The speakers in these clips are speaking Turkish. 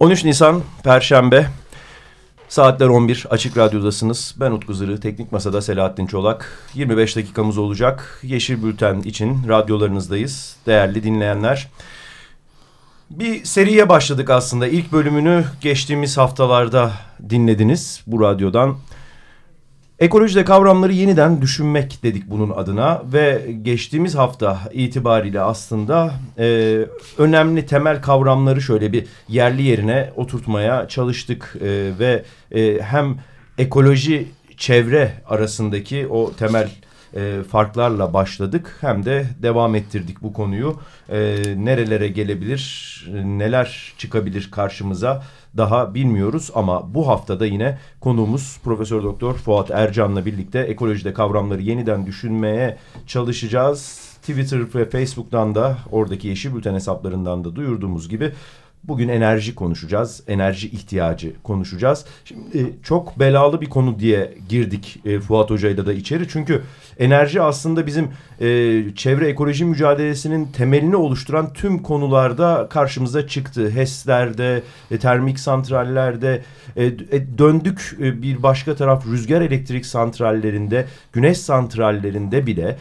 13 Nisan Perşembe saatler 11 Açık Radyo'dasınız. Ben Utku Zırı, Teknik Masa'da Selahattin Çolak. 25 dakikamız olacak. Yeşil Bülten için radyolarınızdayız. Değerli dinleyenler. Bir seriye başladık aslında. İlk bölümünü geçtiğimiz haftalarda dinlediniz bu radyodan. Ekolojide kavramları yeniden düşünmek dedik bunun adına ve geçtiğimiz hafta itibariyle aslında e, önemli temel kavramları şöyle bir yerli yerine oturtmaya çalıştık e, ve e, hem ekoloji çevre arasındaki o temel e, farklarla başladık hem de devam ettirdik bu konuyu. E, nerelere gelebilir, neler çıkabilir karşımıza daha bilmiyoruz ama bu haftada yine konuğumuz Profesör Doktor Fuat Ercan'la birlikte ekolojide kavramları yeniden düşünmeye çalışacağız. Twitter ve Facebook'tan da oradaki Yeşil Bülten hesaplarından da duyurduğumuz gibi Bugün enerji konuşacağız, enerji ihtiyacı konuşacağız. Şimdi e, çok belalı bir konu diye girdik e, Fuat Hoca'yla da içeri. Çünkü enerji aslında bizim e, çevre ekoloji mücadelesinin temelini oluşturan tüm konularda karşımıza çıktı. HES'lerde, termik santrallerde, döndük bir başka taraf rüzgar elektrik santrallerinde, güneş santrallerinde bile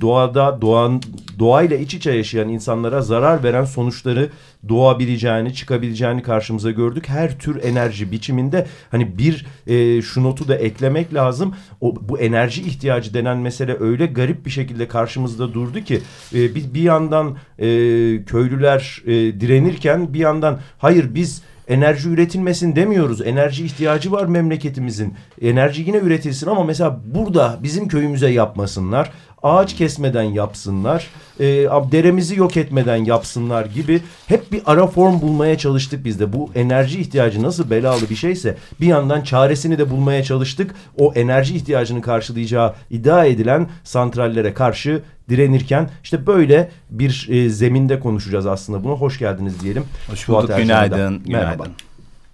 doğada, doğan, doğayla iç içe yaşayan insanlara zarar veren sonuçları doğabileceğini, çıkabileceğini karşımıza gördük. Her tür enerji biçiminde hani bir e, şu notu da eklemek lazım. O, bu enerji ihtiyacı denen mesele öyle garip bir şekilde karşımızda durdu ki e, bir, bir yandan e, köylüler e, direnirken bir yandan hayır biz enerji üretilmesin demiyoruz. Enerji ihtiyacı var memleketimizin. Enerji yine üretilsin ama mesela burada bizim köyümüze yapmasınlar ağaç kesmeden yapsınlar, e, deremizi yok etmeden yapsınlar gibi hep bir ara form bulmaya çalıştık biz de. Bu enerji ihtiyacı nasıl belalı bir şeyse bir yandan çaresini de bulmaya çalıştık. O enerji ihtiyacını karşılayacağı iddia edilen santrallere karşı direnirken işte böyle bir e, zeminde konuşacağız aslında bunu. Hoş geldiniz diyelim. Hoş bulduk. Günaydın. Merhaba. Günaydın.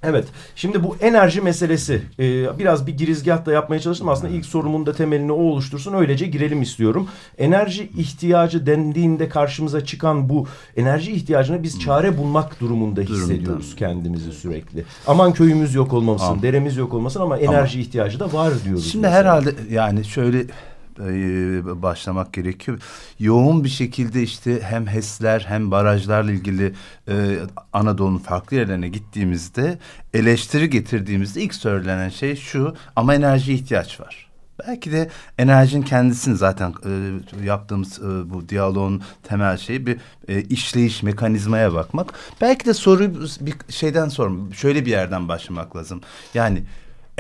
Evet. Şimdi bu enerji meselesi e, biraz bir girizgah da yapmaya çalıştım. Aslında ilk sorumun da temelini o oluştursun. Öylece girelim istiyorum. Enerji ihtiyacı dendiğinde karşımıza çıkan bu enerji ihtiyacına biz çare bulmak durumunda hissediyoruz kendimizi sürekli. Aman köyümüz yok olmasın, Ama. deremiz yok olmasın ama enerji ama. ihtiyacı da var diyoruz. Şimdi mesela. herhalde yani şöyle başlamak gerekiyor. Yoğun bir şekilde işte hem HES'ler hem barajlarla ilgili e, Anadolu'nun farklı yerlerine gittiğimizde eleştiri getirdiğimizde ilk söylenen şey şu ama enerji ihtiyaç var. Belki de enerjinin kendisini zaten e, yaptığımız e, bu diyaloğun temel şeyi bir e, işleyiş mekanizmaya bakmak. Belki de soruyu bir şeyden sormak, şöyle bir yerden başlamak lazım. Yani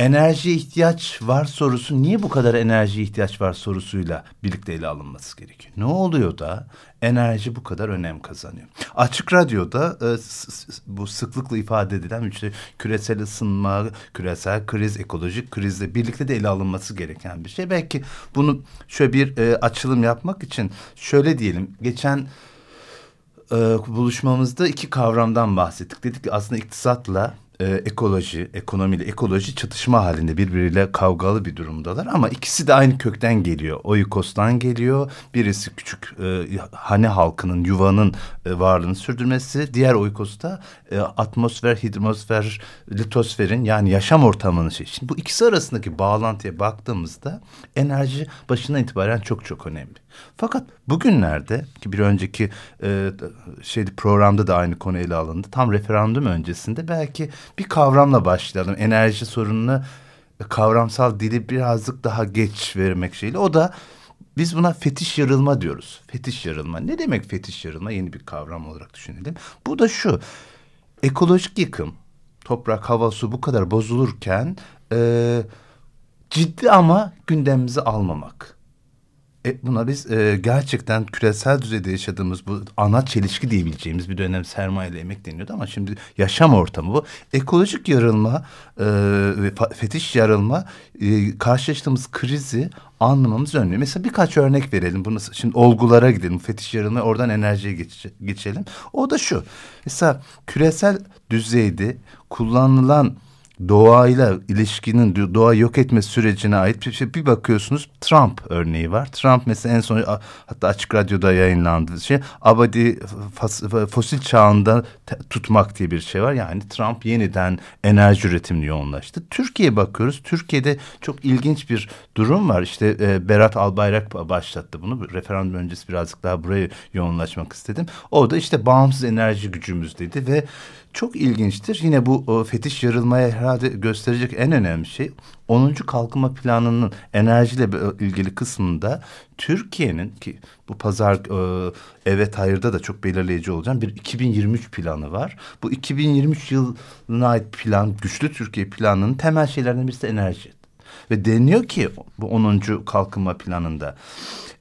enerji ihtiyaç var sorusu niye bu kadar enerji ihtiyaç var sorusuyla birlikte ele alınması gerekiyor. Ne oluyor da enerji bu kadar önem kazanıyor? Açık Radyo'da e, bu sıklıkla ifade edilen işte küresel ısınma, küresel kriz, ekolojik krizle birlikte de ele alınması gereken bir şey. Belki bunu şöyle bir e, açılım yapmak için şöyle diyelim. Geçen e, buluşmamızda iki kavramdan bahsettik. Dedik ki aslında iktisatla e, ekoloji, ekonomiyle ekoloji çatışma halinde birbiriyle kavgalı bir durumdalar. Ama ikisi de aynı kökten geliyor. Oikos'tan geliyor. Birisi küçük e, hane halkının, yuvanın e, varlığını sürdürmesi. Diğer oikos'ta e, atmosfer, hidrosfer, litosferin yani yaşam ortamının şey. Şimdi bu ikisi arasındaki bağlantıya baktığımızda enerji başından itibaren çok çok önemli. Fakat bugünlerde ki bir önceki e, şeydi programda da aynı konu ele alındı. Tam referandum öncesinde belki bir kavramla başlayalım. Enerji sorununu e, kavramsal dili birazcık daha geç vermek şeyle. O da biz buna fetiş yarılma diyoruz. Fetiş yarılma. Ne demek fetiş yarılma? Yeni bir kavram olarak düşünelim. Bu da şu. Ekolojik yıkım, toprak, hava, su bu kadar bozulurken e, ciddi ama gündemimize almamak. E, buna biz e, gerçekten küresel düzeyde yaşadığımız bu ana çelişki diyebileceğimiz bir dönem sermaye ile emek deniyordu ama şimdi yaşam ortamı bu. Ekolojik yarılma, e, fetiş yarılma e, karşılaştığımız krizi anlamamız önemli. Mesela birkaç örnek verelim. Bunu şimdi olgulara gidelim. Fetiş yarılma oradan enerjiye geç, geçelim. O da şu. Mesela küresel düzeyde kullanılan doğayla ilişkinin doğa yok etme sürecine ait bir şey bir bakıyorsunuz Trump örneği var. Trump mesela en son hatta açık radyoda yayınlandı şey abadi fosil çağında tutmak diye bir şey var. Yani Trump yeniden enerji üretimini yoğunlaştı. Türkiye'ye bakıyoruz. Türkiye'de çok ilginç bir durum var. İşte e, Berat Albayrak başlattı bunu. Referandum öncesi birazcık daha buraya yoğunlaşmak istedim. O da işte bağımsız enerji gücümüz dedi ve çok ilginçtir. Yine bu o, fetiş yarılmaya herhalde gösterecek en önemli şey 10. kalkınma planının enerjiyle ilgili kısmında Türkiye'nin ki bu pazar e, evet hayırda da çok belirleyici olacak bir 2023 planı var. Bu 2023 yılına ait plan güçlü Türkiye planının temel şeylerden birisi enerji. Ve deniyor ki bu 10. kalkınma planında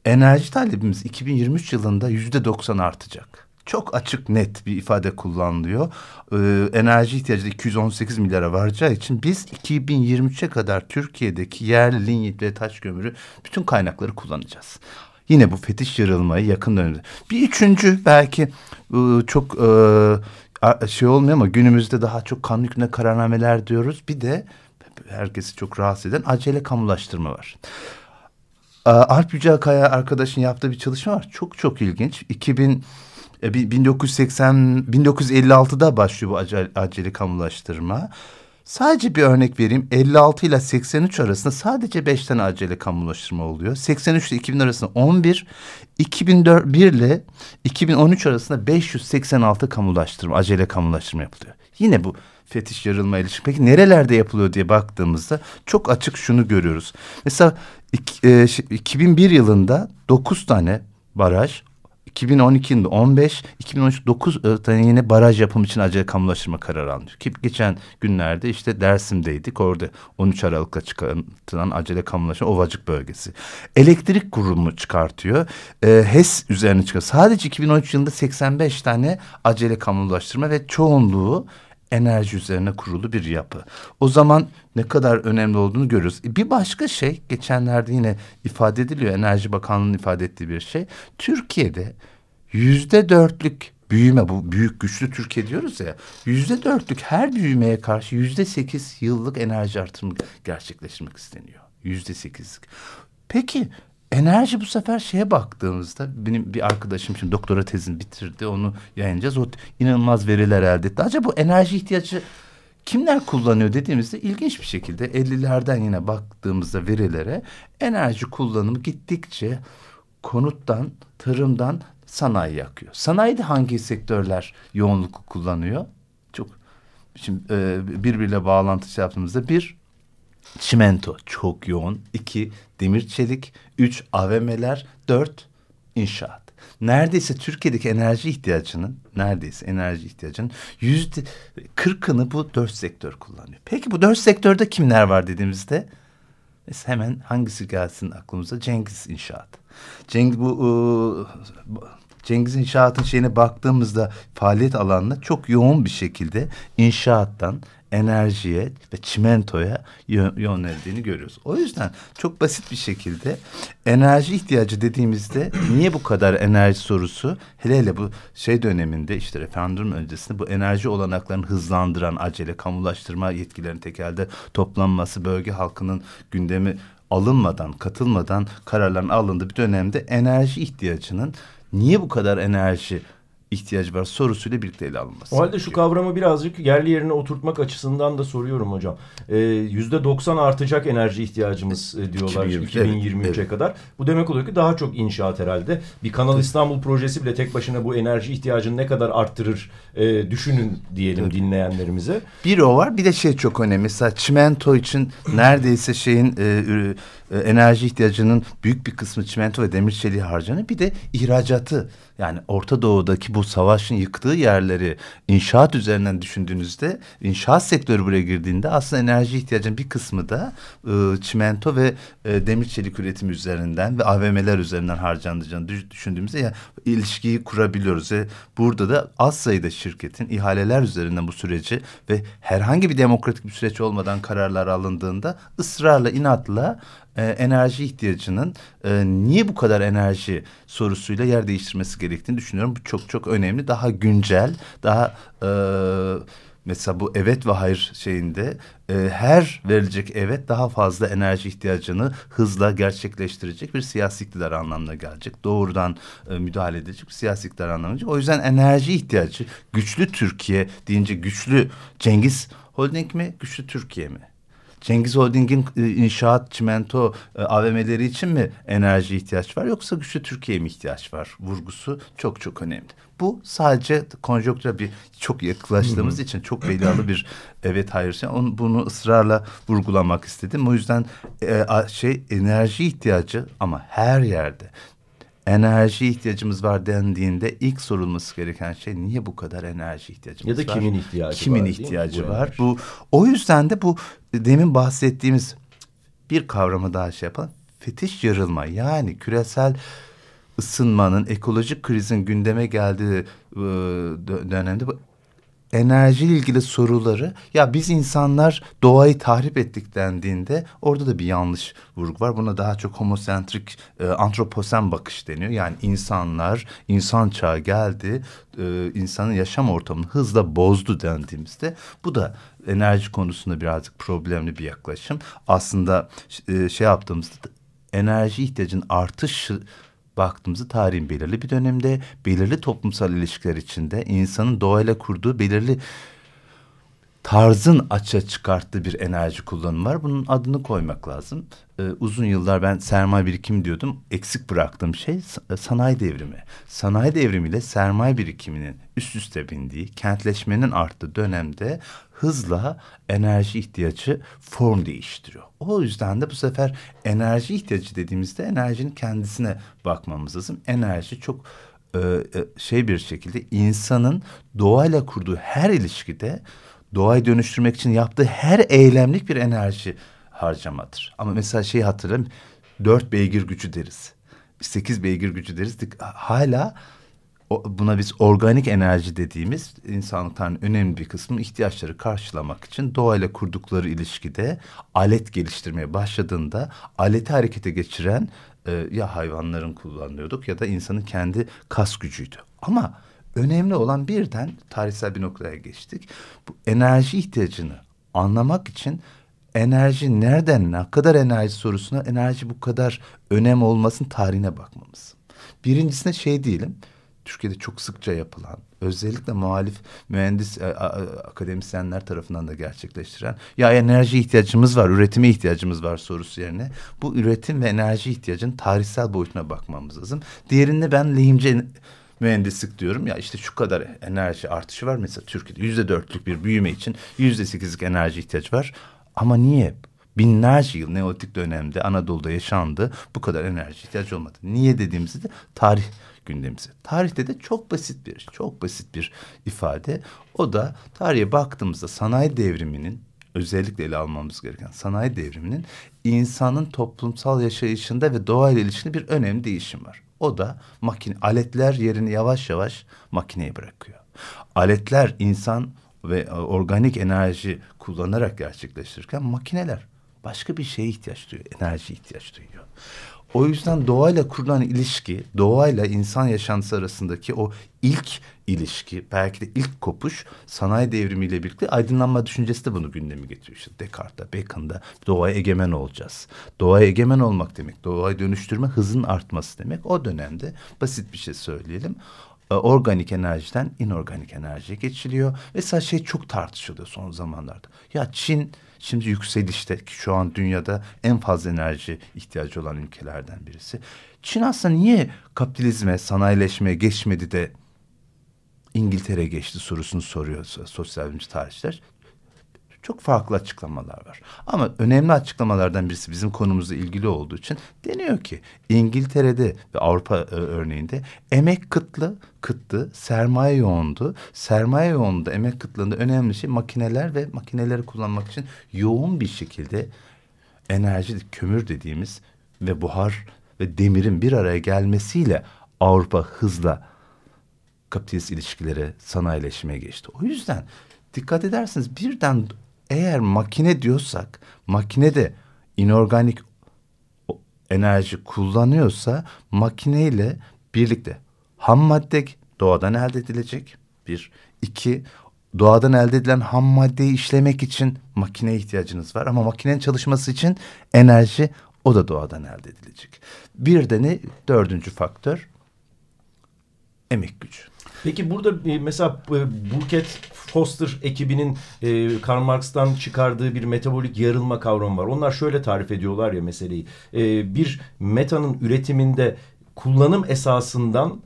enerji talebimiz 2023 yılında yüzde 90 artacak çok açık net bir ifade kullanılıyor. Ee, enerji ihtiyacı da 218 milyara varacağı için biz 2023'e kadar Türkiye'deki yerli linyit ve taş kömürü bütün kaynakları kullanacağız. Yine bu fetiş yarılmayı yakın dönemde. Bir üçüncü belki e, çok e, şey olmuyor ama günümüzde daha çok kanun hükmüne kararnameler diyoruz. Bir de herkesi çok rahatsız eden acele kamulaştırma var. Alp Yücel Kaya arkadaşın yaptığı bir çalışma var. Çok çok ilginç. 2000 1980 1956'da başlıyor bu acele, kamulaştırma. Sadece bir örnek vereyim. 56 ile 83 arasında sadece 5 tane acele kamulaştırma oluyor. 83 ile 2000 arasında 11, 2001 ile 2013 arasında 586 kamulaştırma, acele kamulaştırma yapılıyor. Yine bu fetiş yarılma ilişkin. Peki nerelerde yapılıyor diye baktığımızda çok açık şunu görüyoruz. Mesela 2001 e, yılında 9 tane baraj, 2012'de 15, 2013 9 tane yine baraj yapım için acele kamulaştırma kararı alınıyor. Ki geçen günlerde işte Dersim'deydik. Orada 13 Aralık'ta çıkartılan acele kamulaştırma Ovacık bölgesi. Elektrik kurumu çıkartıyor. E, HES üzerine çıkıyor. Sadece 2013 yılında 85 tane acele kamulaştırma ve çoğunluğu enerji üzerine kurulu bir yapı. O zaman ne kadar önemli olduğunu görürüz. E, bir başka şey geçenlerde yine ifade ediliyor. Enerji Bakanlığı'nın ifade ettiği bir şey. Türkiye'de yüzde dörtlük büyüme bu büyük güçlü Türkiye diyoruz ya yüzde dörtlük her büyümeye karşı yüzde sekiz yıllık enerji artırımı gerçekleştirmek isteniyor. Yüzde sekizlik. Peki Enerji bu sefer şeye baktığımızda benim bir arkadaşım şimdi doktora tezini bitirdi onu yayınlayacağız. O inanılmaz veriler elde etti. Acaba bu enerji ihtiyacı kimler kullanıyor dediğimizde ilginç bir şekilde 50'lerden yine baktığımızda verilere enerji kullanımı gittikçe konuttan, tarımdan sanayi yakıyor. Sanayide hangi sektörler yoğunluk kullanıyor? Çok şimdi e, birbiriyle bağlantı yaptığımızda bir çimento çok yoğun. iki demir çelik. Üç AVM'ler. Dört inşaat. Neredeyse Türkiye'deki enerji ihtiyacının neredeyse enerji ihtiyacının yüzde kırkını bu dört sektör kullanıyor. Peki bu dört sektörde kimler var dediğimizde biz hemen hangisi gelsin aklımıza? Cengiz İnşaat. Cengiz bu, bu Cengiz İnşaat'ın şeyine baktığımızda faaliyet alanına çok yoğun bir şekilde inşaattan enerjiye ve çimentoya yöneldiğini görüyoruz. O yüzden çok basit bir şekilde enerji ihtiyacı dediğimizde niye bu kadar enerji sorusu hele hele bu şey döneminde işte referandum öncesinde bu enerji olanaklarını hızlandıran acele kamulaştırma yetkilerinin tekelde toplanması bölge halkının gündemi alınmadan, katılmadan kararların alındığı bir dönemde enerji ihtiyacının niye bu kadar enerji ihtiyacı var sorusuyla birlikte ele alınması. O halde şu kavramı birazcık yerli yerine oturtmak açısından da soruyorum hocam. Ee, yüzde ee, 90 artacak enerji ihtiyacımız e, diyorlar 2023'e evet, kadar. Bu demek oluyor ki daha çok inşaat herhalde. Bir Kanal İstanbul projesi bile tek başına bu enerji ihtiyacını ne kadar arttırır e, düşünün diyelim evet. dinleyenlerimize. Bir o var bir de şey çok önemli. Mesela çimento için neredeyse şeyin e, e, enerji ihtiyacının büyük bir kısmı çimento ve demir çeliği harcanıyor. Bir de ihracatı yani Orta Doğu'daki bu savaşın yıktığı yerleri inşaat üzerinden düşündüğünüzde inşaat sektörü buraya girdiğinde aslında enerji ihtiyacının bir kısmı da e, çimento ve e, demir çelik üretimi üzerinden ve AVM'ler üzerinden harcanacağını düşündüğümüzde yani ilişkiyi kurabiliyoruz. Ve burada da az sayıda şirketin ihaleler üzerinden bu süreci ve herhangi bir demokratik bir süreç olmadan kararlar alındığında ısrarla inatla e, enerji ihtiyacının e, niye bu kadar enerji sorusuyla yer değiştirmesi gerektiğini düşünüyorum. Bu çok çok önemli. Daha güncel, daha e, mesela bu evet ve hayır şeyinde e, her verilecek evet daha fazla enerji ihtiyacını hızla gerçekleştirecek bir siyasi iktidar anlamına gelecek. Doğrudan e, müdahale edecek bir siyasi iktidar anlamına gelecek. O yüzden enerji ihtiyacı güçlü Türkiye deyince güçlü Cengiz Holding mi güçlü Türkiye mi? Cengiz Holding'in e, inşaat, çimento e, AVM'leri için mi enerji ihtiyaç var yoksa güçlü Türkiye'ye mi ihtiyaç var? Vurgusu çok çok önemli. Bu sadece konjonktüre bir çok yaklaştığımız için çok belalı bir evet hayır şey. Onu, bunu ısrarla vurgulamak istedim. O yüzden e, şey enerji ihtiyacı ama her yerde enerji ihtiyacımız var dendiğinde ilk sorulması gereken şey niye bu kadar enerji ihtiyacımız var? Ya da var? kimin ihtiyacı kimin var? ihtiyacı bu var? Bu o yüzden de bu demin bahsettiğimiz bir kavramı daha şey yapalım. Fetiş yarılma yani küresel ısınmanın, ekolojik krizin gündeme geldiği e, dönemde bu enerji ilgili soruları ya biz insanlar doğayı tahrip ettik dendiğinde orada da bir yanlış vurgu var. Buna daha çok homosentrik e, antroposen bakış deniyor. Yani insanlar insan çağı geldi e, insanın yaşam ortamını hızla bozdu dendiğimizde bu da enerji konusunda birazcık problemli bir yaklaşım. Aslında e, şey yaptığımızda enerji ihtiyacın artışı baktığımızda tarihin belirli bir dönemde belirli toplumsal ilişkiler içinde insanın doğayla kurduğu belirli tarzın açığa çıkarttığı bir enerji kullanımı var. Bunun adını koymak lazım. Ee, uzun yıllar ben sermaye birikimi diyordum. Eksik bıraktığım şey sanayi devrimi. Sanayi devrimiyle sermaye birikiminin üst üste bindiği, kentleşmenin arttığı dönemde hızla enerji ihtiyacı form değiştiriyor. O yüzden de bu sefer enerji ihtiyacı dediğimizde enerjinin kendisine bakmamız lazım. Enerji çok e, e, şey bir şekilde insanın doğayla kurduğu her ilişkide doğayı dönüştürmek için yaptığı her eylemlik bir enerji harcamadır. Ama mesela şey hatırlayın dört beygir gücü deriz. Sekiz beygir gücü deriz. Hala buna biz organik enerji dediğimiz insanlıktan önemli bir kısmı ihtiyaçları karşılamak için doğayla kurdukları ilişkide alet geliştirmeye başladığında aleti harekete geçiren e, ya hayvanların kullanıyorduk ya da insanın kendi kas gücüydü. Ama önemli olan birden tarihsel bir noktaya geçtik. Bu enerji ihtiyacını anlamak için enerji nereden ne kadar enerji sorusuna enerji bu kadar önem olmasın tarihine bakmamız. Birincisine şey diyelim Türkiye'de çok sıkça yapılan, özellikle muhalif mühendis e, a, akademisyenler tarafından da gerçekleştiren ya enerji ihtiyacımız var, üretime ihtiyacımız var sorusu yerine bu üretim ve enerji ihtiyacın tarihsel boyutuna bakmamız lazım. Diğerinde ben lehimce mühendislik diyorum. Ya işte şu kadar enerji artışı var. Mesela Türkiye'de yüzde dörtlük bir büyüme için yüzde sekizlik enerji ihtiyaç var. Ama niye? Binlerce yıl Neolitik dönemde Anadolu'da yaşandı. Bu kadar enerji ihtiyacı olmadı. Niye dediğimizde tarih gündemimize. Tarihte de çok basit bir, çok basit bir ifade. O da tarihe baktığımızda sanayi devriminin özellikle ele almamız gereken sanayi devriminin insanın toplumsal yaşayışında ve doğayla ilişkili bir önemli değişim var. O da makine, aletler yerini yavaş yavaş makineye bırakıyor. Aletler insan ve e, organik enerji kullanarak gerçekleştirirken makineler başka bir şeye ihtiyaç duyuyor, enerji ihtiyaç duyuyor. O yüzden doğayla kurulan ilişki, doğayla insan yaşantısı arasındaki o ilk ilişki, belki de ilk kopuş sanayi devrimiyle birlikte aydınlanma düşüncesi de bunu gündemi getiriyor. İşte Descartes'ta, Bacon'da doğaya egemen olacağız. Doğaya egemen olmak demek, doğayı dönüştürme hızın artması demek. O dönemde basit bir şey söyleyelim organik enerjiden inorganik enerjiye geçiliyor. Mesela şey çok tartışılıyor son zamanlarda. Ya Çin Şimdi yükselişte ki şu an dünyada en fazla enerji ihtiyacı olan ülkelerden birisi. Çin aslında niye kapitalizme, sanayileşmeye geçmedi de İngiltere geçti sorusunu soruyor sosyal bilimci tarihçiler çok farklı açıklamalar var. Ama önemli açıklamalardan birisi bizim konumuzla ilgili olduğu için deniyor ki İngiltere'de ve Avrupa e, örneğinde emek kıtlı, kıttı, sermaye yoğundu. Sermaye yoğunluğunda, emek kıtlığında önemli şey makineler ve makineleri kullanmak için yoğun bir şekilde enerji, kömür dediğimiz ve buhar ve demirin bir araya gelmesiyle Avrupa hızla kapitalist ilişkilere, sanayileşmeye geçti. O yüzden dikkat ederseniz birden eğer makine diyorsak makine de inorganik enerji kullanıyorsa makineyle birlikte ham madde doğadan elde edilecek bir iki doğadan elde edilen ham maddeyi işlemek için makineye ihtiyacınız var. Ama makinenin çalışması için enerji o da doğadan elde edilecek. Bir de ne? Dördüncü faktör emek gücü. Peki burada e, mesela e, Burkett Foster ekibinin e, Karl Marx'tan çıkardığı bir metabolik yarılma kavramı var. Onlar şöyle tarif ediyorlar ya meseleyi. Bir metanın üretiminde kullanım esasından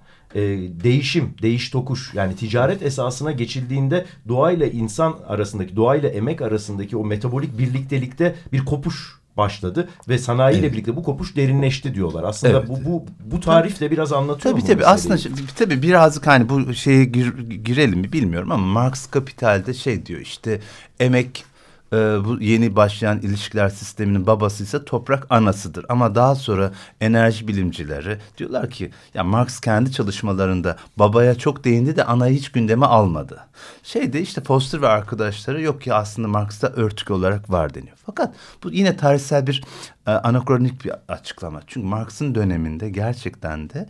değişim, değiş tokuş yani ticaret esasına geçildiğinde doğayla insan arasındaki, doğayla emek arasındaki o metabolik birliktelikte bir kopuş başladı ve sanayiyle evet. birlikte bu kopuş derinleşti diyorlar. Aslında evet. bu bu bu tarif de biraz anlatıyor tabii, mu? Tabii aslında tabii birazcık hani bu şeye gir, girelim mi bilmiyorum ama Marx Kapital'de şey diyor işte emek e, bu yeni başlayan ilişkiler sisteminin babası ise toprak anasıdır. Ama daha sonra enerji bilimcileri diyorlar ki ya Marx kendi çalışmalarında babaya çok değindi de anayı hiç gündeme almadı. Şeyde işte Foster ve arkadaşları yok ki aslında Marx'ta örtük olarak var deniyor. Fakat bu yine tarihsel bir e, anakronik bir açıklama. Çünkü Marx'ın döneminde gerçekten de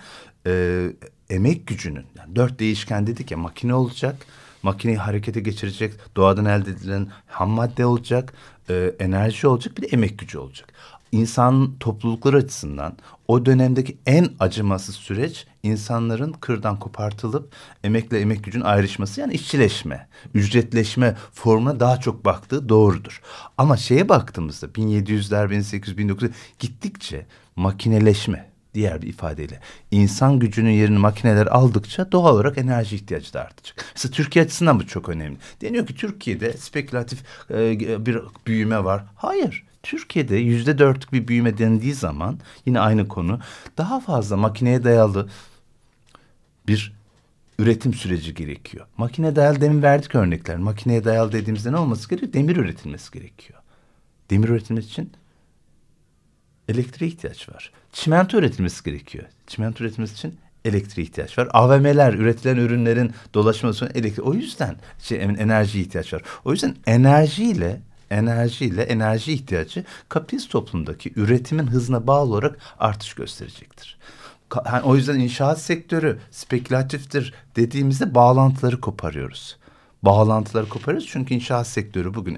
e, emek gücünün yani dört değişken dedik ya makine olacak makineyi harekete geçirecek, doğadan elde edilen ham madde olacak, e, enerji olacak, bir de emek gücü olacak. İnsan topluluklar açısından o dönemdeki en acımasız süreç insanların kırdan kopartılıp emekle emek gücün ayrışması yani işçileşme, ücretleşme formuna daha çok baktığı doğrudur. Ama şeye baktığımızda 1700'ler, 1800, 1900 gittikçe makineleşme, diğer bir ifadeyle insan gücünün yerini makineler aldıkça doğal olarak enerji ihtiyacı da artacak. Mesela Türkiye açısından bu çok önemli. Deniyor ki Türkiye'de spekülatif e, bir büyüme var. Hayır. Türkiye'de yüzde dörtlük bir büyüme dendiği zaman yine aynı konu daha fazla makineye dayalı bir üretim süreci gerekiyor. Makine dayalı demin verdik örnekler. Makineye dayalı dediğimizde ne olması gerekiyor? Demir üretilmesi gerekiyor. Demir üretilmesi için elektriğe ihtiyaç var. Çimento üretilmesi gerekiyor. Çimento üretilmesi için elektriğe ihtiyaç var. AVM'ler üretilen ürünlerin dolaşması için elektrik. O yüzden şey, enerji ihtiyaç var. O yüzden enerjiyle enerjiyle enerji ihtiyacı kapitalist toplumdaki üretimin hızına bağlı olarak artış gösterecektir. Yani o yüzden inşaat sektörü spekülatiftir dediğimizde bağlantıları koparıyoruz. Bağlantıları koparıyoruz çünkü inşaat sektörü bugün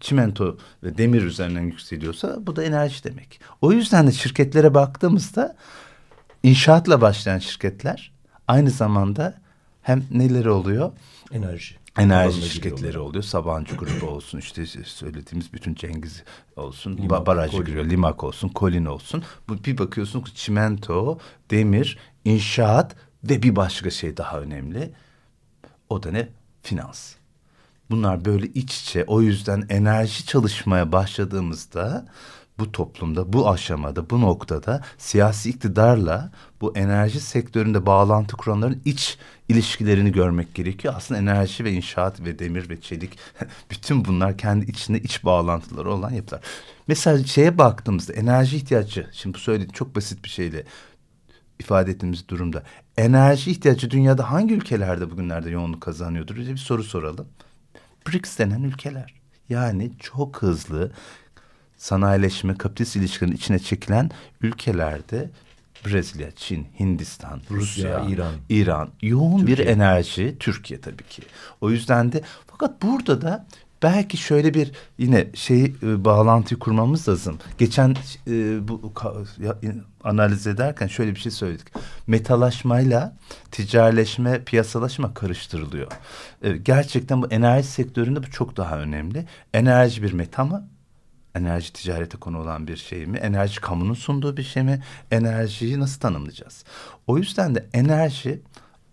çimento ve demir üzerinden yükseliyorsa bu da enerji demek. O yüzden de şirketlere baktığımızda inşaatla başlayan şirketler aynı zamanda hem neleri oluyor? Enerji. Enerji şirketleri oluyor. Sabancı grubu olsun işte söylediğimiz bütün Cengiz olsun. Limak, barajı giriyor. Limak olsun. Kolin olsun. Bu bir bakıyorsun ki çimento, demir, inşaat ve bir başka şey daha önemli. O da ne? Finans. Bunlar böyle iç içe. O yüzden enerji çalışmaya başladığımızda bu toplumda, bu aşamada, bu noktada siyasi iktidarla bu enerji sektöründe bağlantı kuranların iç ilişkilerini görmek gerekiyor. Aslında enerji ve inşaat ve demir ve çelik bütün bunlar kendi içinde iç bağlantıları olan yapılar. Mesela şeye baktığımızda enerji ihtiyacı, şimdi bu söylediğim çok basit bir şeyle ifade ettiğimiz durumda enerji ihtiyacı dünyada hangi ülkelerde bugünlerde yoğunluk kazanıyordur diye bir soru soralım. BRICS denen ülkeler. Yani çok hızlı sanayileşme, kapitalist ilişkilerin içine çekilen ülkelerde Brezilya, Çin, Hindistan, Rusya, Rusya İran, İran yoğun Türkiye. bir enerji Türkiye tabii ki. O yüzden de fakat burada da belki şöyle bir yine şey e, bağlantıyı kurmamız lazım. Geçen e, bu ya, analiz ederken şöyle bir şey söyledik. Metalaşmayla ticaretleşme, piyasalaşma karıştırılıyor. E, gerçekten bu enerji sektöründe bu çok daha önemli. Enerji bir meta mı? Enerji ticarete konu olan bir şey mi? Enerji kamunun sunduğu bir şey mi? Enerjiyi nasıl tanımlayacağız? O yüzden de enerji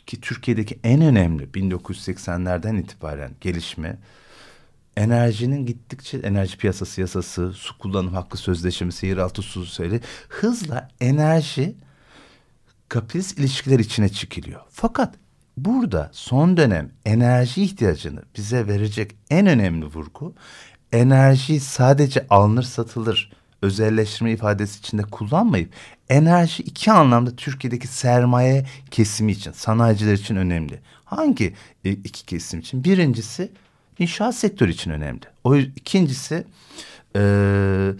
ki Türkiye'deki en önemli 1980'lerden itibaren gelişme enerjinin gittikçe enerji piyasası yasası, su kullanım hakkı sözleşmesi, yeraltı su söyle hızla enerji kapitalist ilişkiler içine çekiliyor. Fakat burada son dönem enerji ihtiyacını bize verecek en önemli vurgu enerji sadece alınır satılır özelleştirme ifadesi içinde kullanmayıp enerji iki anlamda Türkiye'deki sermaye kesimi için, sanayiciler için önemli. Hangi e, iki kesim için? Birincisi inşaat sektörü için önemli. O ikincisi e,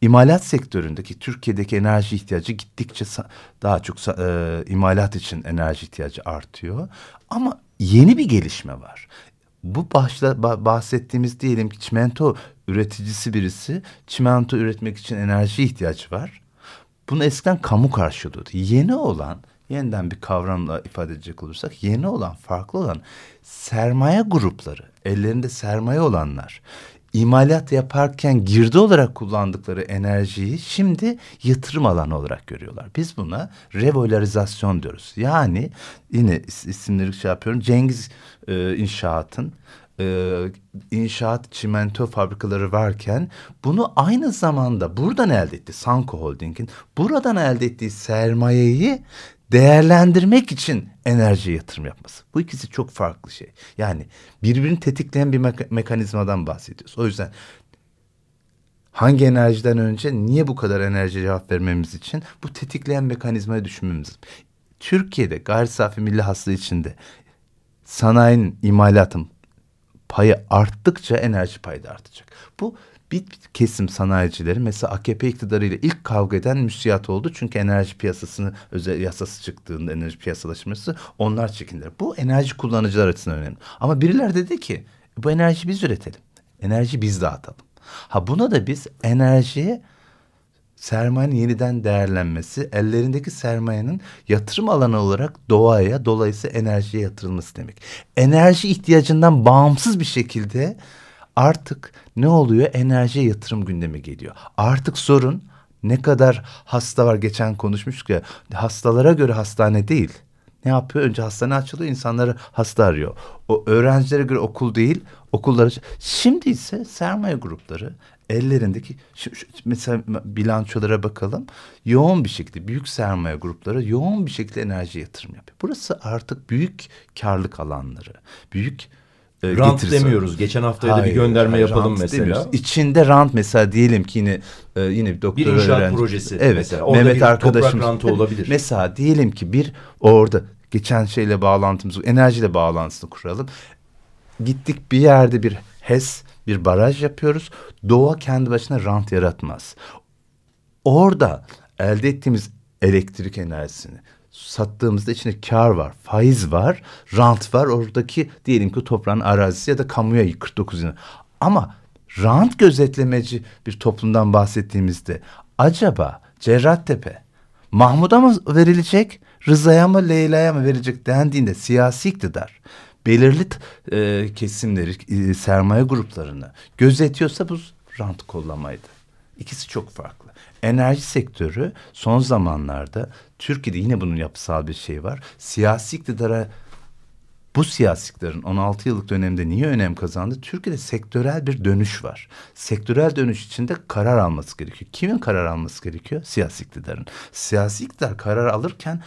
imalat sektöründeki Türkiye'deki enerji ihtiyacı gittikçe daha çok e, imalat için enerji ihtiyacı artıyor. Ama yeni bir gelişme var. bu başla bahsettiğimiz diyelim ki çimento üreticisi birisi çimento üretmek için enerji ihtiyacı var. Bunu eskiden kamu karşılıyordu. Yeni olan yeniden bir kavramla ifade edecek olursak yeni olan farklı olan sermaye grupları ellerinde sermaye olanlar imalat yaparken girdi olarak kullandıkları enerjiyi şimdi yatırım alanı olarak görüyorlar. Biz buna revolarizasyon diyoruz. Yani yine isimleri şey yapıyorum. Cengiz e, İnşaat'ın e, inşaat çimento fabrikaları varken bunu aynı zamanda buradan elde etti Sanko Holding'in buradan elde ettiği sermayeyi değerlendirmek için enerji yatırım yapması. Bu ikisi çok farklı şey. Yani birbirini tetikleyen bir me- mekanizmadan bahsediyoruz. O yüzden hangi enerjiden önce niye bu kadar enerji cevap vermemiz için bu tetikleyen mekanizmayı düşünmemiz lazım. Türkiye'de gayri safi milli hasıla içinde sanayinin imalatın payı arttıkça enerji payı da artacak. Bu bir kesim sanayicileri mesela AKP iktidarıyla ilk kavga eden müsiyat oldu. Çünkü enerji piyasasını özel yasası çıktığında enerji piyasalaşması onlar çekindiler. Bu enerji kullanıcılar açısından önemli. Ama biriler dedi ki bu enerji biz üretelim. Enerji biz dağıtalım. Ha buna da biz enerjiye sermayenin yeniden değerlenmesi, ellerindeki sermayenin yatırım alanı olarak doğaya, dolayısıyla enerjiye yatırılması demek. Enerji ihtiyacından bağımsız bir şekilde artık ne oluyor? Enerjiye yatırım gündemi geliyor. Artık sorun ne kadar hasta var geçen konuşmuştuk ya hastalara göre hastane değil. Ne yapıyor? Önce hastane açılıyor insanları hasta arıyor. O öğrencilere göre okul değil okulları. Şimdi ise sermaye grupları ellerindeki şu, şu, mesela bilançolara bakalım. Yoğun bir şekilde büyük sermaye grupları yoğun bir şekilde enerji yatırım yapıyor. Burası artık büyük karlık alanları. Büyük e, rant getirisi. demiyoruz. Geçen haftaya da bir gönderme hayır, yapalım mesela. Demiyoruz. İçinde rant mesela diyelim ki yine e, yine bir doktor bir inşaat öğrenci. projesi evet, mesela. Orada Mehmet bir arkadaşım rantı olabilir. Mesela diyelim ki bir orada geçen şeyle bağlantımızı enerjiyle bağlantısını kuralım. Gittik bir yerde bir HES bir baraj yapıyoruz. Doğa kendi başına rant yaratmaz. Orada elde ettiğimiz elektrik enerjisini sattığımızda içinde kar var, faiz var, rant var. Oradaki diyelim ki toprağın arazisi ya da kamuya 49 yıl. Ama rant gözetlemeci bir toplumdan bahsettiğimizde acaba Cerrahtepe Mahmud'a mı verilecek, Rıza'ya mı Leyla'ya mı verecek dendiğinde siyasi iktidar belirli e, kesimleri, e, sermaye gruplarını gözetiyorsa bu rant kollamaydı. İkisi çok farklı. Enerji sektörü son zamanlarda Türkiye'de yine bunun yapısal bir şey var. Siyasi iktidara bu siyasi iktidarın 16 yıllık dönemde niye önem kazandı? Türkiye'de sektörel bir dönüş var. Sektörel dönüş içinde karar alması gerekiyor. Kimin karar alması gerekiyor? Siyasi iktidarın. Siyasi iktidar karar alırken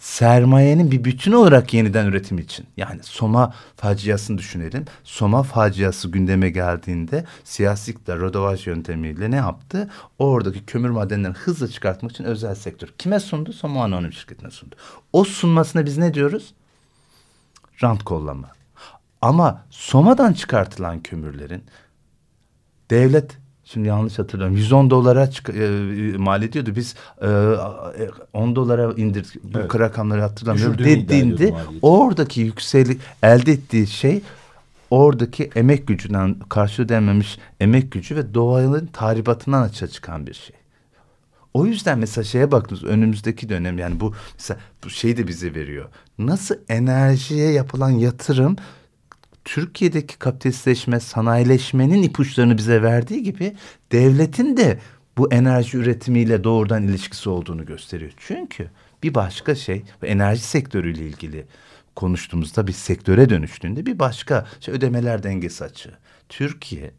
sermayenin bir bütün olarak yeniden üretim için. Yani Soma faciasını düşünelim. Soma faciası gündeme geldiğinde siyasi iktidar rodovaj yöntemiyle ne yaptı? Oradaki kömür madenlerini hızla çıkartmak için özel sektör. Kime sundu? Soma Anonim Şirketi'ne sundu. O sunmasına biz ne diyoruz? Rant kollama. Ama Soma'dan çıkartılan kömürlerin devlet Şimdi yanlış hatırlıyorum. 110 dolara çık, e, mal ediyordu. Biz e, 10 dolara indirdik. Bu evet. rakamları hatırlamıyorum. Dediğinde oradaki yükselik elde ettiği şey oradaki emek gücünden karşı ödenmemiş emek gücü ve doğanın tahribatından açığa çıkan bir şey. O yüzden mesela şeye baktınız önümüzdeki dönem yani bu mesela bu şeyi de bize veriyor. Nasıl enerjiye yapılan yatırım Türkiye'deki kapitalistleşme, sanayileşmenin ipuçlarını bize verdiği gibi devletin de bu enerji üretimiyle doğrudan ilişkisi olduğunu gösteriyor. Çünkü bir başka şey enerji sektörüyle ilgili konuştuğumuzda bir sektöre dönüştüğünde bir başka şey ödemeler dengesi açığı. Türkiye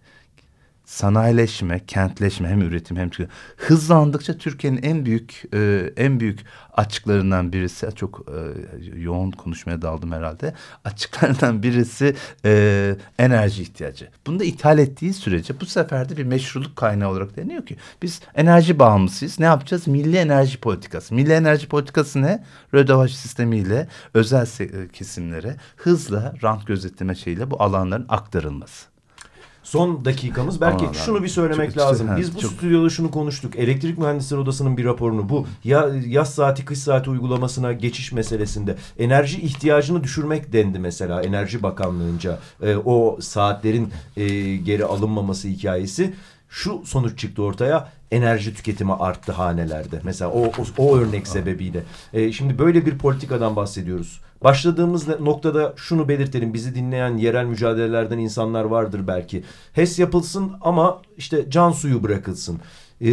sanayileşme, kentleşme hem üretim hem hızlandıkça Türkiye'nin en büyük e, en büyük açıklarından birisi çok e, yoğun konuşmaya daldım herhalde. Açıklarından birisi e, enerji ihtiyacı. Bunu da ithal ettiği sürece bu sefer de bir meşruluk kaynağı olarak deniyor ki biz enerji bağımlısıyız. Ne yapacağız? Milli enerji politikası. Milli enerji politikası ne? Rödevaj sistemiyle özel kesimlere hızla rant gözetleme şeyiyle bu alanların aktarılması. Son dakikamız. Belki Aman şunu bir söylemek çok, lazım. Çok, Biz bu çok... stüdyoda şunu konuştuk. Elektrik Mühendisleri Odası'nın bir raporunu bu ya yaz saati kış saati uygulamasına geçiş meselesinde enerji ihtiyacını düşürmek dendi mesela Enerji Bakanlığı'nca e, o saatlerin e, geri alınmaması hikayesi şu sonuç çıktı ortaya enerji tüketimi arttı hanelerde. Mesela o, o, o örnek sebebiyle. E, şimdi böyle bir politikadan bahsediyoruz. Başladığımız noktada şunu belirtelim. Bizi dinleyen yerel mücadelelerden insanlar vardır belki. HES yapılsın ama işte can suyu bırakılsın. E,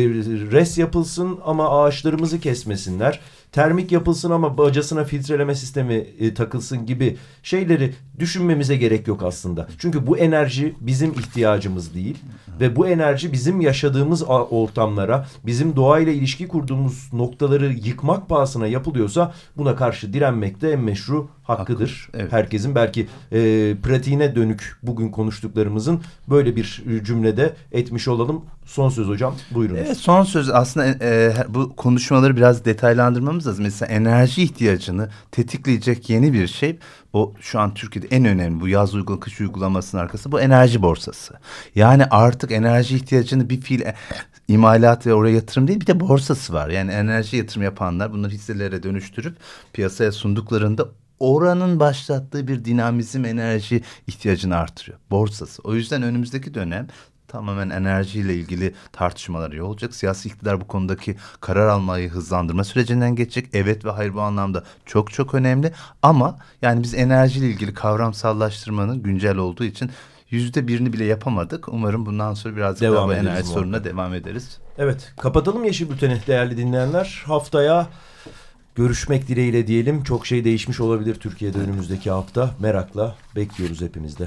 res yapılsın ama ağaçlarımızı kesmesinler termik yapılsın ama bacasına filtreleme sistemi e, takılsın gibi şeyleri düşünmemize gerek yok aslında. Çünkü bu enerji bizim ihtiyacımız değil ve bu enerji bizim yaşadığımız ortamlara, bizim doğayla ilişki kurduğumuz noktaları yıkmak pahasına yapılıyorsa buna karşı direnmek de en meşru hakkıdır. Haklı, evet. Herkesin belki e, pratiğine dönük bugün konuştuklarımızın böyle bir cümlede etmiş olalım. Son söz hocam buyurunuz. Evet, son söz aslında e, bu konuşmaları biraz detaylandırmamız lazım. Mesela enerji ihtiyacını tetikleyecek yeni bir şey o şu an Türkiye'de en önemli bu yaz uygulama kış uygulamasının arkası bu enerji borsası. Yani artık enerji ihtiyacını bir fiil e, imalat ve oraya yatırım değil bir de borsası var. Yani enerji yatırım yapanlar bunları hisselere dönüştürüp piyasaya sunduklarında oranın başlattığı bir dinamizm enerji ihtiyacını artırıyor. Borsası. O yüzden önümüzdeki dönem tamamen enerjiyle ilgili tartışmalar olacak. Siyasi iktidar bu konudaki karar almayı hızlandırma sürecinden geçecek. Evet ve hayır bu anlamda çok çok önemli. Ama yani biz enerjiyle ilgili kavramsallaştırmanın güncel olduğu için yüzde birini bile yapamadık. Umarım bundan sonra biraz devam daha enerji sorununa devam ederiz. Evet kapatalım Yeşil Bülten'i değerli dinleyenler. Haftaya görüşmek dileğiyle diyelim. Çok şey değişmiş olabilir Türkiye'de önümüzdeki hafta. Merakla bekliyoruz hepimizde.